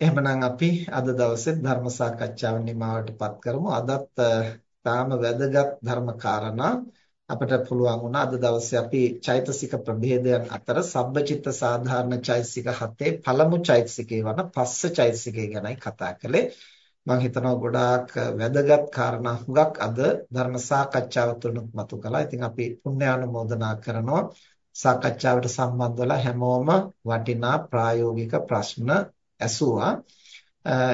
එහෙමනම් අපි අද දවසේ ධර්ම සාකච්ඡාව නිමවටපත් කරමු. අදත් තාම වැදගත් ධර්ම කාරණා අපිට පුළුවන් වුණා අද දවසේ අපි චෛතසික ප්‍රභේදයන් අතර සබ්බචිත්ත සාධාරණ චෛතසික හතේ පළමු චෛතසිකේ වන පස්ස චෛතසිකය ගැනයි කතා කළේ. මම හිතනවා ගොඩාක් වැදගත් කාරණා හුඟක් අද ධර්ම සාකච්ඡාව තුළත් මතු කළා. ඉතින් අපි පුණ්‍යානුමෝදනා කරනවා. සාකච්ඡාවට සම්බන්ධ වෙලා හැමෝම වටිනා ප්‍රායෝගික ප්‍රශ්න ඇසුවා.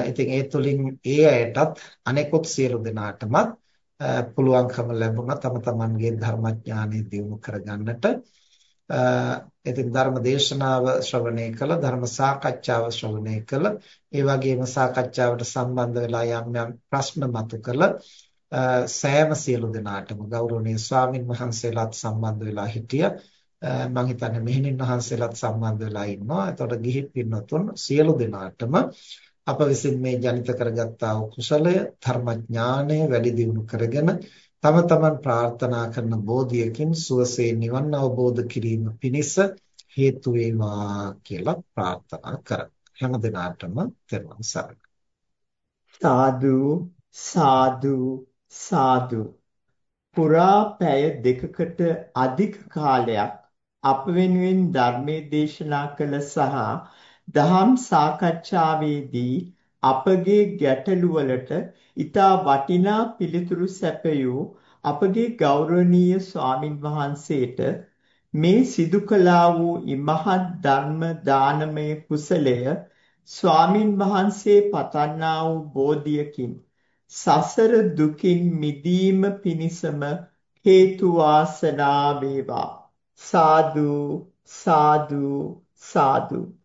ඉතින් ඒ තුලින් ඒ අයටත් අනෙකුත් සියලු දෙනාටමත් පුළුවන්කම ලැබුණා තම තමන්ගේ ධර්මඥානෙ දියුණු කරගන්නට. ඉතින් ධර්ම දේශනාව ශ්‍රවණය කළ ධර්ම සාකච්ඡාව ශ්‍රවණය කළ ඒ වගේම සාකච්ඡාවට සම්බන්ධ වෙලා යම් යම් ප්‍රශ්න මතු කළ සෑම සියලු දෙනාටම ගෞරවනීය ස්වාමින් වහන්සේලාත් සම්බන්ධ වෙලා හිටියා මම හිතන්නේ මෙහෙණින් වහන්සේලාත් සම්බන්ධ වෙලා ඉන්නවා. එතකොට ගිහි පින්නතුන් සියලු දෙනාටම අප විසින් මේ ජනිත කරගත්තා වූ කුසලය ධර්මඥානය වැඩි දියුණු කරගෙන තම තමන් ප්‍රාර්ථනා කරන බෝධියකින් සුවසේ නිවන් අවබෝධ කිරීම පිණිස හේතු වේවා කියලා ප්‍රාර්ථනා කරමු. හැම දිනාටම තෙරුවන් සරණයි. සාදු සාදු සාදු පුරා පැය දෙකකට අධික කාලයක් අප වෙනුවෙන් ධර්මයේ දේශනා කළ සහ දහම් සාකච්ඡාවේදී අපගේ ගැටළු වලට ඊටා වටිනා පිළිතුරු සැපයූ අපගේ ගෞරවනීය ස්වාමින් වහන්සේට මේ සිදු කළා වූ ඉමහත් ධර්ම දානමය කුසලය ස්වාමින් වහන්සේ පතන්නා වූ බෝධියකින් සසර දුකින් මිදීම පිණිසම හේතු වාසනා වේවා. සාදු සාදු සාදු